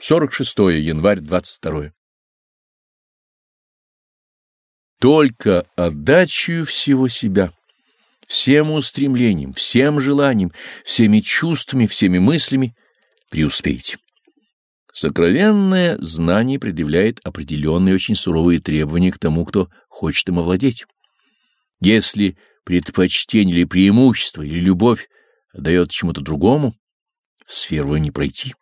46 январь 22. Только отдачью всего себя, всем устремлением, всем желанием, всеми чувствами, всеми мыслями преуспеете. Сокровенное знание предъявляет определенные очень суровые требования к тому, кто хочет им овладеть. Если предпочтение или преимущество или любовь дает чему-то другому, в сферу не пройти.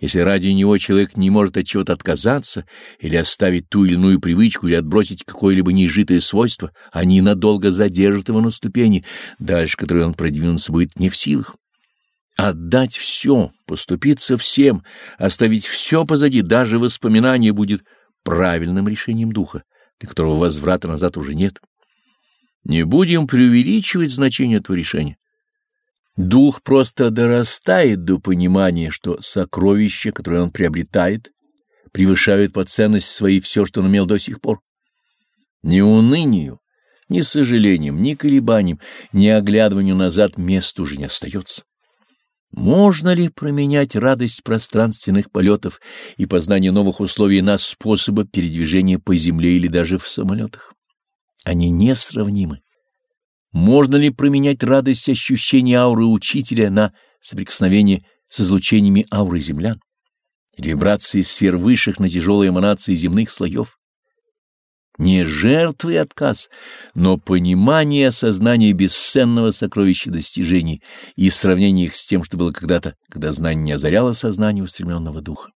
Если ради него человек не может от чего-то отказаться или оставить ту или иную привычку или отбросить какое-либо неизжитое свойство, они надолго задержат его на ступени, дальше которой он продвинуться будет не в силах. Отдать все, поступиться всем, оставить все позади, даже воспоминание будет правильным решением духа, для которого возврата назад уже нет. Не будем преувеличивать значение этого решения. Дух просто дорастает до понимания, что сокровища, которые он приобретает, превышают по ценности своей все, что он имел до сих пор. Ни унынию, ни сожалением, ни колебанием, ни оглядыванию назад места уже не остается. Можно ли променять радость пространственных полетов и познание новых условий на способы передвижения по земле или даже в самолетах? Они несравнимы. Можно ли променять радость ощущения ауры учителя на соприкосновение с излучениями ауры землян? Вибрации сфер высших на тяжелые эманации земных слоев? Не жертвы и отказ, но понимание и осознание бесценного сокровища достижений и сравнение их с тем, что было когда-то, когда знание не озаряло сознание устремленного духа.